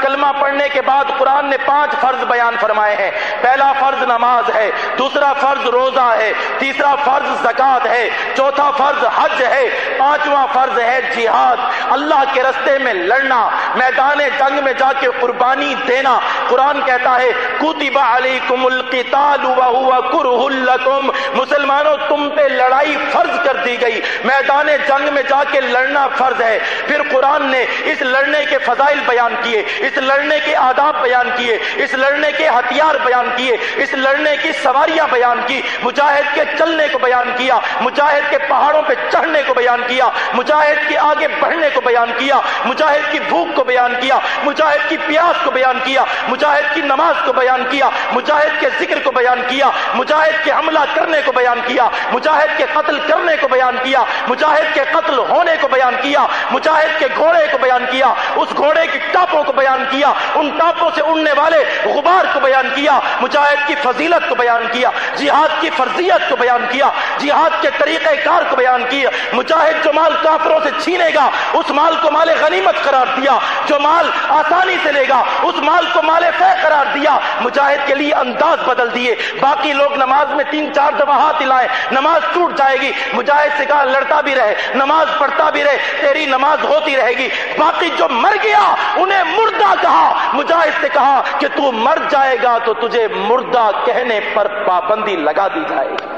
کلمہ پڑھنے کے بعد قرآن نے پانچ فرض بیان فرمائے ہیں۔ پہلا فرض نماز ہے، دوسرا فرض روزہ ہے، تیسرا فرض زکات ہے، چوتھا فرض حج ہے، پانچواں فرض ہے جہاد۔ اللہ کے رستے میں لڑنا، میدان جنگ میں جا کے قربانی دینا۔ قرآن کہتا ہے، کتب علیکم القتال وهو کرہ لکم مسلمانوں، تم پہ لڑائی فرض کر دی گئی۔ میدان جنگ میں جا کے لڑنا فرض ہے۔ پھر قرآن نے اس لڑنے کے فضائل بیان کیے، اس لڑنے کے آداب بیان کیے، اس لڑنے کے ہتھیار بیان کیے، اس لڑنے کی سواریاں بیان کی، مجاہد کے چلنے کو بیان کیا، مجاہد کے پہاڑوں پہ چڑھنے کو بیان کیا، مجاہد کے آگے بڑھنے کو بیان کیا، مجاہد کی بھوک کو بیان کیا، مجاہد کی پیاس کو بیان کیا، مجاہد کی نماز کو بیان کیا، مجاہد کے ذکر کو بیان کیا، مجاہد کے حملہ کرنے کو بیان کیا، مجاہد کے قتل کرنے کو بیان کیا، مجاہد کے قتل ہونے کو بیان کیا، مجاہد کے گھوڑے کو بیان کیا، اس گھوڑے کی ٹاپوں کو بیان کیا، ان ٹاپوں سے اڑنے والے غبار کو بیان کیا، مجاہد کی فضیلت کو بیان کیا، جہاد کی فرضیت کو بیان کیا، جہاد کے طریقہ کار کو بیان کیا مجاہد جو مال کافروں سے چھینے گا، اس مال کو مال غنیمت قرار دیا، جو مال آسانی سے لے گا، اس مال کو مال فہ قرار دیا، مجاہد کے لیے انداز بدل دیے۔ باقی لوگ نماز میں تین چار دفعہ ہاتھ ہلائے، نماز ٹوٹ جائے گی۔ مجاہد سے کہا، لڑتا بھی رہے، نماز پڑھتا بھی رہے، تیری نماز ہوتی رہے گی۔ باقی جو مر گیا، انہیں مردہ کہا۔ مجاہد سے کہا کہ تو مر جائے گا تو تجھے مردہ کہنے پر پابندی لگا دی جائے گی۔